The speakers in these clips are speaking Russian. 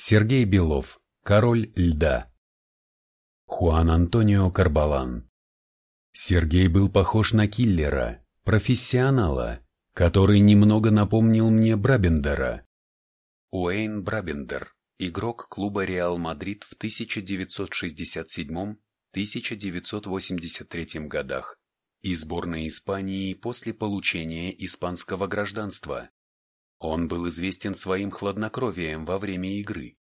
Сергей Белов, король льда. Хуан Антонио Карбалан. Сергей был похож на киллера, профессионала, который немного напомнил мне Брабендера. Уэйн Брабендер, игрок клуба Реал Мадрид в 1967-1983 годах и сборной Испании после получения испанского гражданства. Он был известен своим хладнокровием во время игры.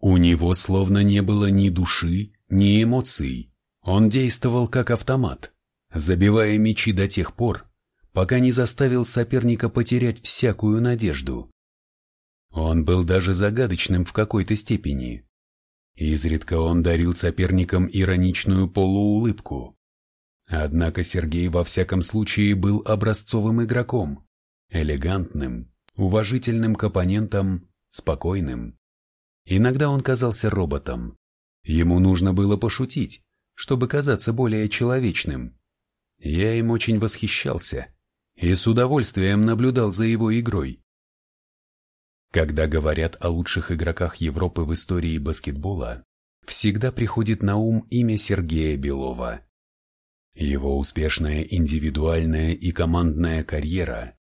У него словно не было ни души, ни эмоций. Он действовал как автомат, забивая мячи до тех пор, пока не заставил соперника потерять всякую надежду. Он был даже загадочным в какой-то степени. Изредка он дарил соперникам ироничную полуулыбку. Однако Сергей во всяком случае был образцовым игроком, элегантным, уважительным к оппонентам, спокойным. Иногда он казался роботом. Ему нужно было пошутить, чтобы казаться более человечным. Я им очень восхищался и с удовольствием наблюдал за его игрой. Когда говорят о лучших игроках Европы в истории баскетбола, всегда приходит на ум имя Сергея Белова. Его успешная индивидуальная и командная карьера,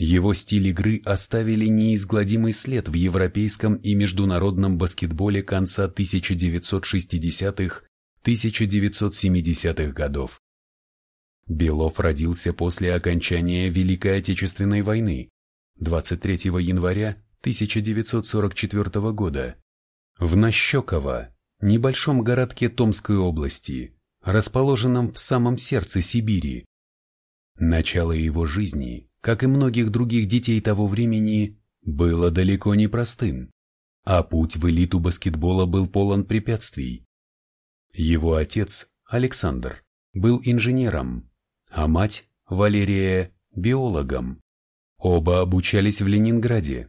его стиль игры оставили неизгладимый след в европейском и международном баскетболе конца 1960-1970-х годов. Белов родился после окончания Великой Отечественной войны 23 января 1944 года в Нащеково, небольшом городке Томской области, расположенном в самом сердце Сибири. Начало его жизни, как и многих других детей того времени, было далеко не простым, а путь в элиту баскетбола был полон препятствий. Его отец, Александр, был инженером, а мать, Валерия, биологом. Оба обучались в Ленинграде.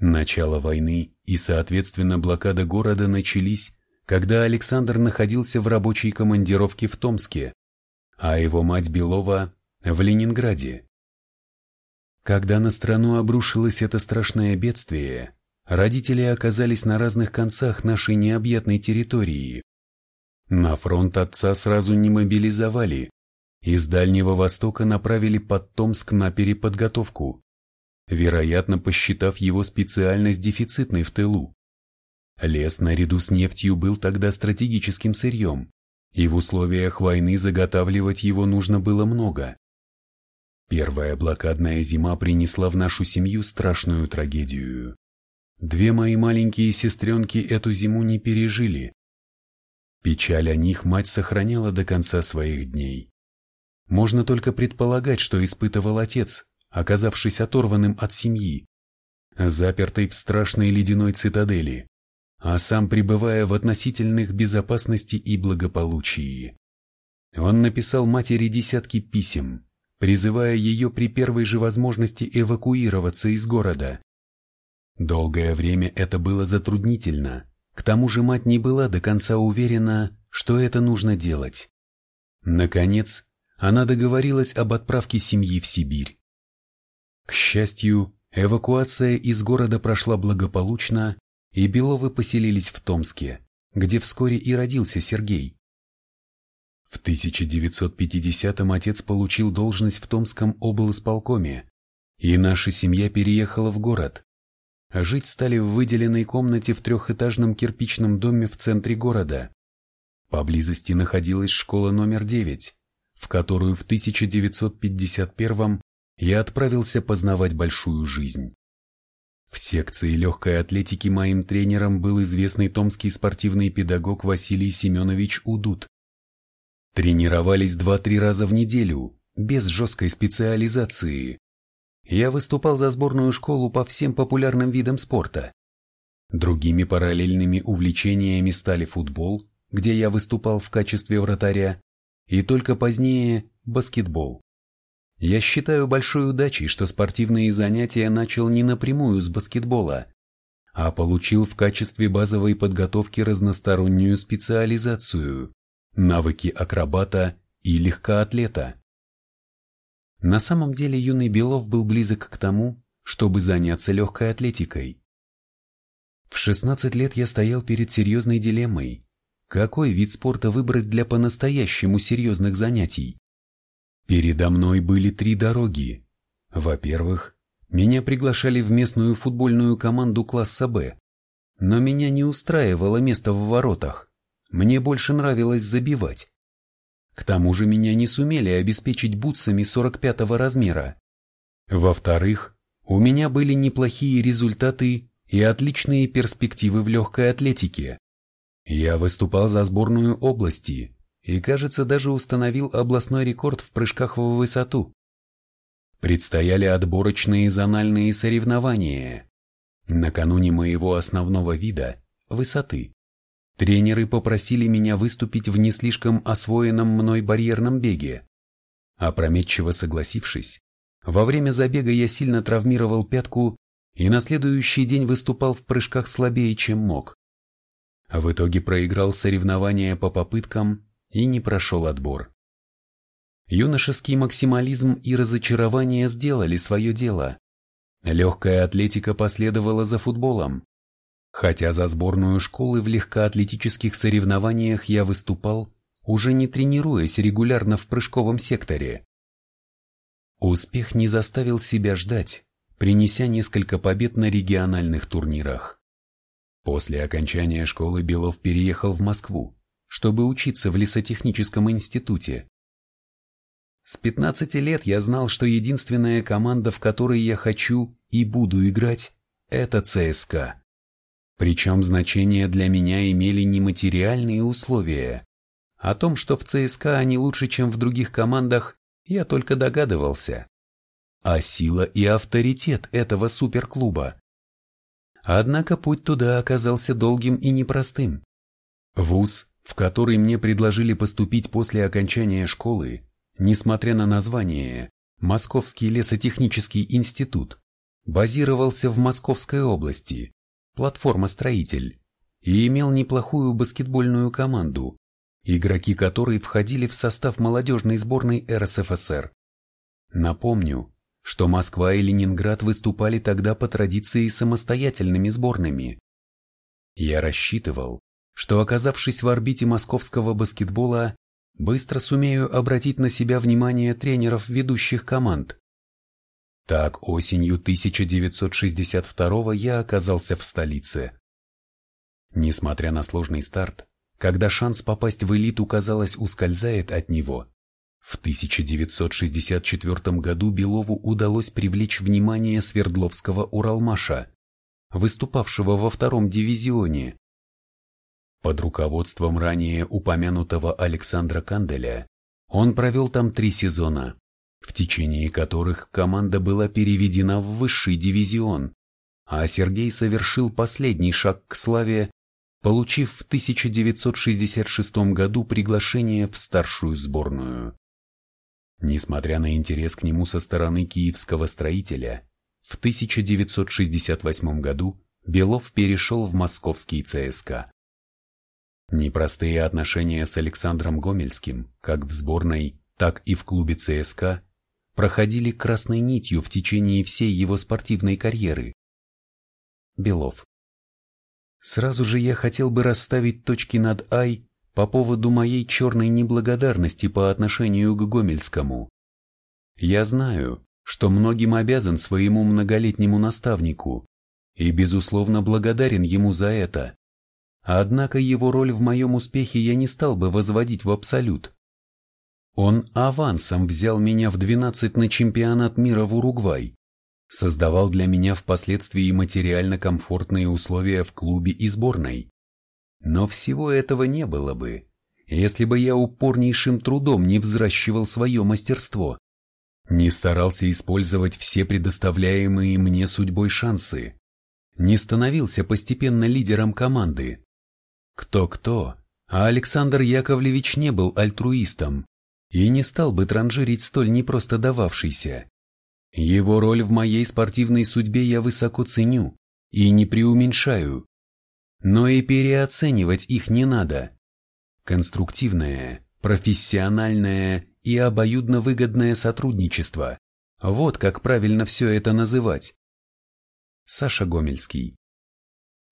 Начало войны и, соответственно, блокада города начались, когда Александр находился в рабочей командировке в Томске, а его мать Белова – в Ленинграде. Когда на страну обрушилось это страшное бедствие, родители оказались на разных концах нашей необъятной территории. На фронт отца сразу не мобилизовали, из Дальнего Востока направили под Томск на переподготовку вероятно посчитав его специальность дефицитной в тылу. Лес наряду с нефтью был тогда стратегическим сырьем, и в условиях войны заготавливать его нужно было много. Первая блокадная зима принесла в нашу семью страшную трагедию. Две мои маленькие сестренки эту зиму не пережили. Печаль о них мать сохраняла до конца своих дней. Можно только предполагать, что испытывал отец, оказавшись оторванным от семьи, запертый в страшной ледяной цитадели, а сам пребывая в относительных безопасности и благополучии. Он написал матери десятки писем, призывая ее при первой же возможности эвакуироваться из города. Долгое время это было затруднительно, к тому же мать не была до конца уверена, что это нужно делать. Наконец, она договорилась об отправке семьи в Сибирь. К счастью, эвакуация из города прошла благополучно, и Беловы поселились в Томске, где вскоре и родился Сергей. В 1950-м отец получил должность в Томском облсполкоме, и наша семья переехала в город. Жить стали в выделенной комнате в трехэтажном кирпичном доме в центре города. Поблизости находилась школа номер 9, в которую в 1951 я отправился познавать большую жизнь. В секции легкой атлетики моим тренером был известный томский спортивный педагог Василий Семенович Удут. Тренировались два-три раза в неделю, без жесткой специализации. Я выступал за сборную школу по всем популярным видам спорта. Другими параллельными увлечениями стали футбол, где я выступал в качестве вратаря, и только позднее баскетбол. Я считаю большой удачей, что спортивные занятия начал не напрямую с баскетбола, а получил в качестве базовой подготовки разностороннюю специализацию, навыки акробата и легкоатлета. На самом деле юный Белов был близок к тому, чтобы заняться легкой атлетикой. В 16 лет я стоял перед серьезной дилеммой. Какой вид спорта выбрать для по-настоящему серьезных занятий? Передо мной были три дороги. Во-первых, меня приглашали в местную футбольную команду класса «Б». Но меня не устраивало место в воротах. Мне больше нравилось забивать. К тому же меня не сумели обеспечить бутсами 45-го размера. Во-вторых, у меня были неплохие результаты и отличные перспективы в легкой атлетике. Я выступал за сборную области и, кажется, даже установил областной рекорд в прыжках в высоту. Предстояли отборочные зональные соревнования. Накануне моего основного вида – высоты. Тренеры попросили меня выступить в не слишком освоенном мной барьерном беге. Опрометчиво согласившись, во время забега я сильно травмировал пятку и на следующий день выступал в прыжках слабее, чем мог. В итоге проиграл соревнования по попыткам и не прошел отбор. Юношеский максимализм и разочарование сделали свое дело. Легкая атлетика последовала за футболом. Хотя за сборную школы в легкоатлетических соревнованиях я выступал, уже не тренируясь регулярно в прыжковом секторе. Успех не заставил себя ждать, принеся несколько побед на региональных турнирах. После окончания школы Белов переехал в Москву, чтобы учиться в лесотехническом институте. С 15 лет я знал, что единственная команда, в которой я хочу и буду играть, это ЦСКА. Причем значение для меня имели не материальные условия. О том, что в ЦСКА они лучше, чем в других командах, я только догадывался. А сила и авторитет этого суперклуба. Однако путь туда оказался долгим и непростым. Вуз, в который мне предложили поступить после окончания школы, несмотря на название Московский лесотехнический институт, базировался в Московской области, платформа-строитель, и имел неплохую баскетбольную команду, игроки которой входили в состав молодежной сборной РСФСР. Напомню, что Москва и Ленинград выступали тогда по традиции самостоятельными сборными. Я рассчитывал, что оказавшись в орбите московского баскетбола, быстро сумею обратить на себя внимание тренеров ведущих команд. Так осенью 1962 я оказался в столице. Несмотря на сложный старт, когда шанс попасть в элиту, казалось, ускользает от него, в 1964 году Белову удалось привлечь внимание Свердловского Уралмаша, выступавшего во втором дивизионе. Под руководством ранее упомянутого Александра Канделя он провел там три сезона, в течение которых команда была переведена в высший дивизион, а Сергей совершил последний шаг к славе, получив в 1966 году приглашение в старшую сборную. Несмотря на интерес к нему со стороны киевского строителя, в 1968 году Белов перешел в московский ЦСКА. Непростые отношения с Александром Гомельским, как в сборной, так и в клубе ЦСКА, проходили красной нитью в течение всей его спортивной карьеры. Белов. Сразу же я хотел бы расставить точки над «ай» по поводу моей черной неблагодарности по отношению к Гомельскому. Я знаю, что многим обязан своему многолетнему наставнику и, безусловно, благодарен ему за это. Однако его роль в моем успехе я не стал бы возводить в абсолют. Он авансом взял меня в 12 на чемпионат мира в Уругвай, создавал для меня впоследствии материально комфортные условия в клубе и сборной. Но всего этого не было бы, если бы я упорнейшим трудом не взращивал свое мастерство, не старался использовать все предоставляемые мне судьбой шансы, не становился постепенно лидером команды. Кто-кто, а Александр Яковлевич не был альтруистом, и не стал бы транжирить столь непросто дававшийся. Его роль в моей спортивной судьбе я высоко ценю и не преуменьшаю. Но и переоценивать их не надо. Конструктивное, профессиональное и обоюдно выгодное сотрудничество – вот как правильно все это называть. Саша Гомельский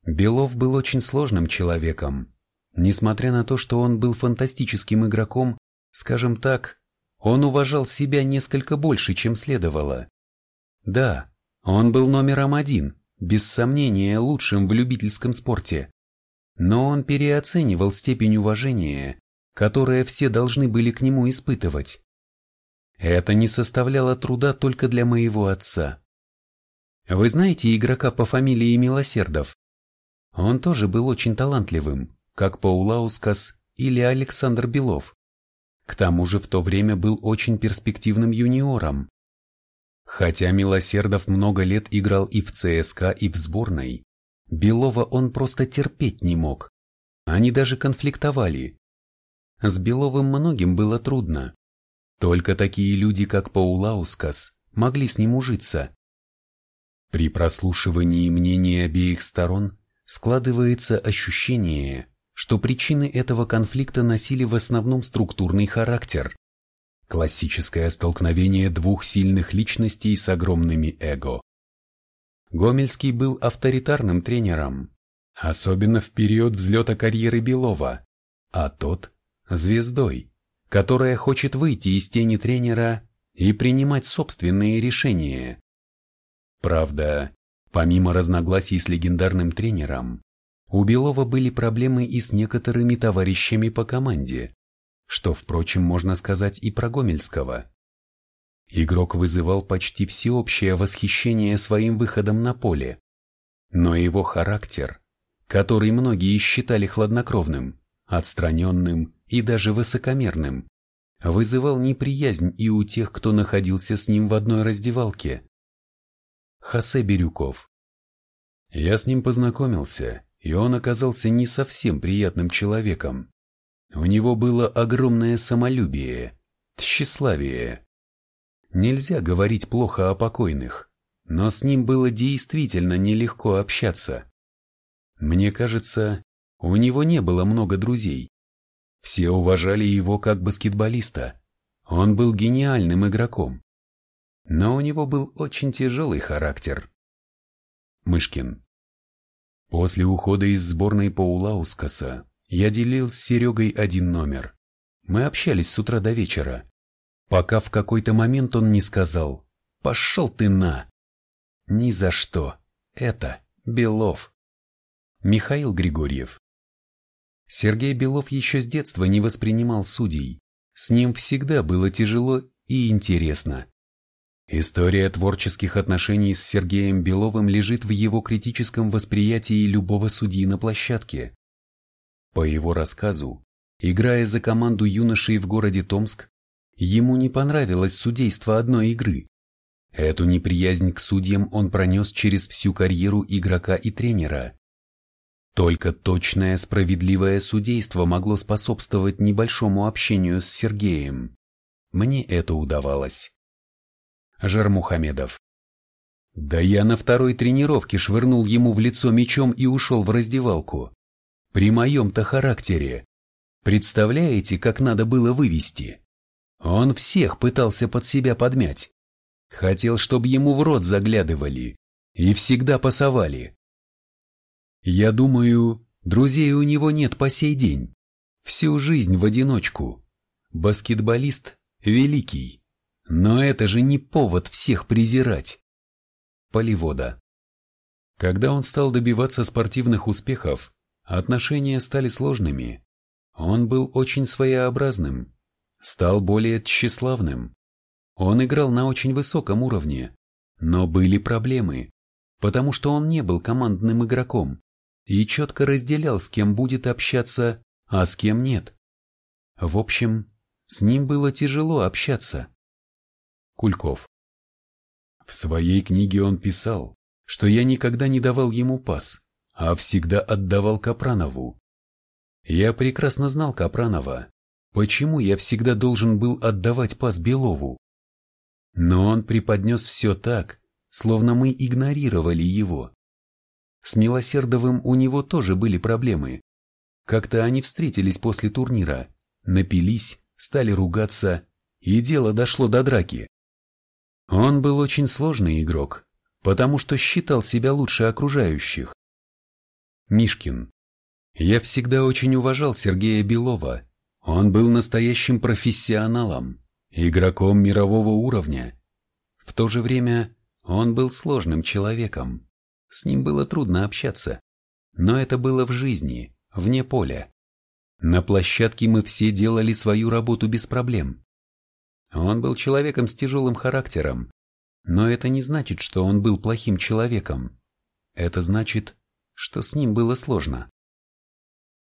Белов был очень сложным человеком. Несмотря на то, что он был фантастическим игроком, скажем так, он уважал себя несколько больше, чем следовало. Да, он был номером один, без сомнения лучшим в любительском спорте. Но он переоценивал степень уважения, которое все должны были к нему испытывать. Это не составляло труда только для моего отца. Вы знаете игрока по фамилии Милосердов? Он тоже был очень талантливым, как Паулаускас или Александр Белов. К тому же в то время был очень перспективным юниором. Хотя Милосердов много лет играл и в ЦСКА, и в сборной, Белова он просто терпеть не мог. Они даже конфликтовали. С Беловым многим было трудно. Только такие люди, как Паулаускас, могли с ним ужиться. При прослушивании мнений обеих сторон складывается ощущение, что причины этого конфликта носили в основном структурный характер. Классическое столкновение двух сильных личностей с огромными эго. Гомельский был авторитарным тренером, особенно в период взлета карьеры Белова, а тот – звездой, которая хочет выйти из тени тренера и принимать собственные решения. Правда, помимо разногласий с легендарным тренером, у Белова были проблемы и с некоторыми товарищами по команде, что, впрочем, можно сказать и про Гомельского. Игрок вызывал почти всеобщее восхищение своим выходом на поле, но его характер, который многие считали хладнокровным, отстраненным и даже высокомерным, вызывал неприязнь и у тех, кто находился с ним в одной раздевалке. Хосе Бирюков Я с ним познакомился и он оказался не совсем приятным человеком. У него было огромное самолюбие, тщеславие. Нельзя говорить плохо о покойных, но с ним было действительно нелегко общаться. Мне кажется, у него не было много друзей. Все уважали его как баскетболиста. Он был гениальным игроком. Но у него был очень тяжелый характер. Мышкин. После ухода из сборной Паулаускаса я делил с Серегой один номер. Мы общались с утра до вечера, пока в какой-то момент он не сказал «Пошел ты на!» Ни за что. Это Белов. Михаил Григорьев. Сергей Белов еще с детства не воспринимал судей. С ним всегда было тяжело и интересно. История творческих отношений с Сергеем Беловым лежит в его критическом восприятии любого судьи на площадке. По его рассказу, играя за команду юношей в городе Томск, ему не понравилось судейство одной игры. Эту неприязнь к судьям он пронес через всю карьеру игрока и тренера. Только точное справедливое судейство могло способствовать небольшому общению с Сергеем. Мне это удавалось. Жармухамедов. Да я на второй тренировке швырнул ему в лицо мечом и ушел в раздевалку. При моем-то характере. Представляете, как надо было вывести? Он всех пытался под себя подмять. Хотел, чтобы ему в рот заглядывали и всегда пасовали. Я думаю, друзей у него нет по сей день. Всю жизнь в одиночку. Баскетболист великий. Но это же не повод всех презирать. Поливода. Когда он стал добиваться спортивных успехов, отношения стали сложными. Он был очень своеобразным, стал более тщеславным. Он играл на очень высоком уровне, но были проблемы, потому что он не был командным игроком и четко разделял, с кем будет общаться, а с кем нет. В общем, с ним было тяжело общаться. Кульков. В своей книге он писал, что я никогда не давал ему пас, а всегда отдавал Капранову. Я прекрасно знал Капранова, почему я всегда должен был отдавать пас Белову. Но он преподнес все так, словно мы игнорировали его. С Милосердовым у него тоже были проблемы. Как-то они встретились после турнира, напились, стали ругаться, и дело дошло до драки. Он был очень сложный игрок, потому что считал себя лучше окружающих. Мишкин. Я всегда очень уважал Сергея Белова. Он был настоящим профессионалом, игроком мирового уровня. В то же время он был сложным человеком. С ним было трудно общаться. Но это было в жизни, вне поля. На площадке мы все делали свою работу без проблем. Он был человеком с тяжелым характером, но это не значит, что он был плохим человеком. Это значит, что с ним было сложно.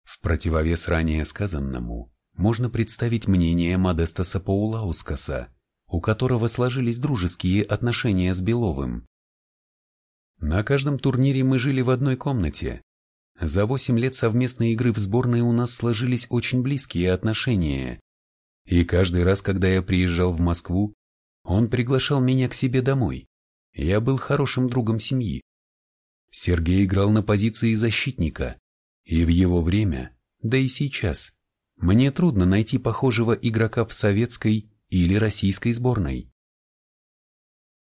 В противовес ранее сказанному можно представить мнение Модеста Паулаускаса, у которого сложились дружеские отношения с Беловым. На каждом турнире мы жили в одной комнате. За восемь лет совместной игры в сборной у нас сложились очень близкие отношения. И каждый раз, когда я приезжал в Москву, он приглашал меня к себе домой. Я был хорошим другом семьи. Сергей играл на позиции защитника, и в его время, да и сейчас, мне трудно найти похожего игрока в советской или российской сборной.